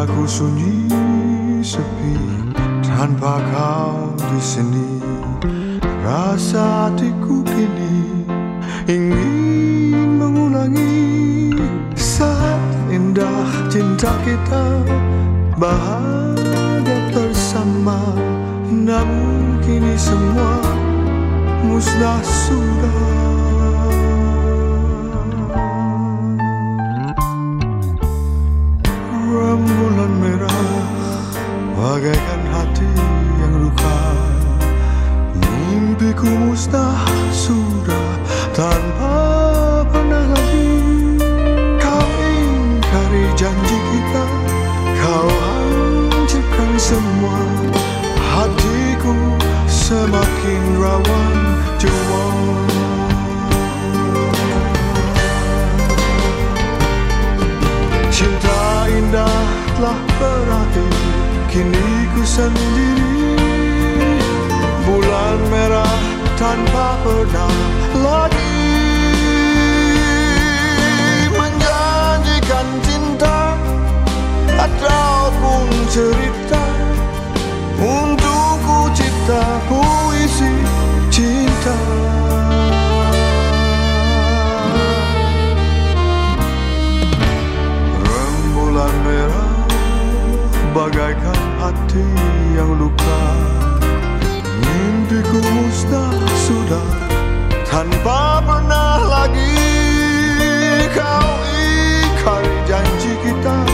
Senja ku sunyi sepi tanpa kau di sini. Rasa hatiku kini ingin mengulangi Saat indah cinta kita bahagia bersama. Namun kini semua musnah sudah Musnah sudah tanpa pernah lagi. Kau ingkari janji kita Kau hancurkan semua Hatiku semakin rawan jua Cinta indah telah berakhir Kini ku sendiri. Bulan merah tanpa pernah lagi Menjanjikan cinta Ataupun cerita Untuk ku cipta puisi cinta. Rembulan merah bagaikan hati yang luka. Mimpiku musnah sudah tanpa pernah lagi Kau ingkari janji kita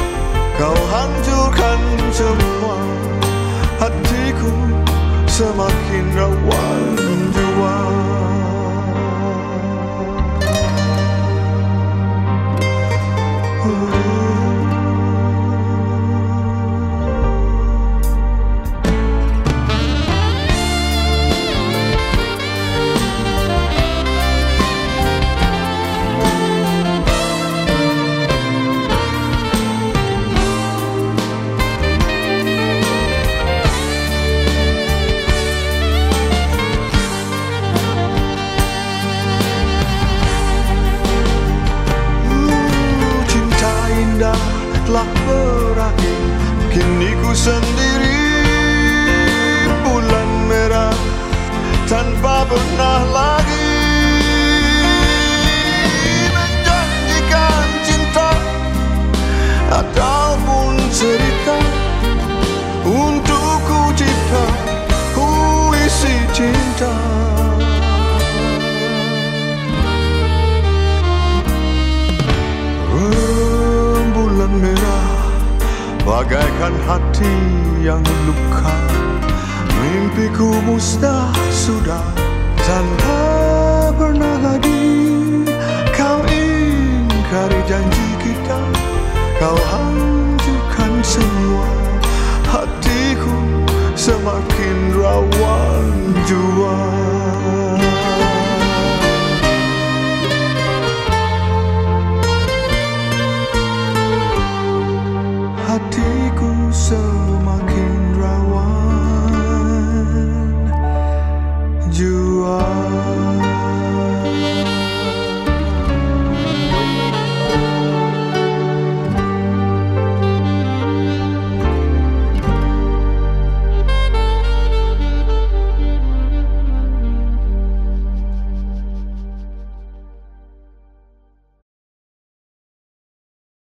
Kini Bagaikan hati yang luka. Mimpiku musnah sudah Tanpa pernah lagi. Kau ingkari janji kita Kau hancurkan semua. Hatiku semakin rawan jua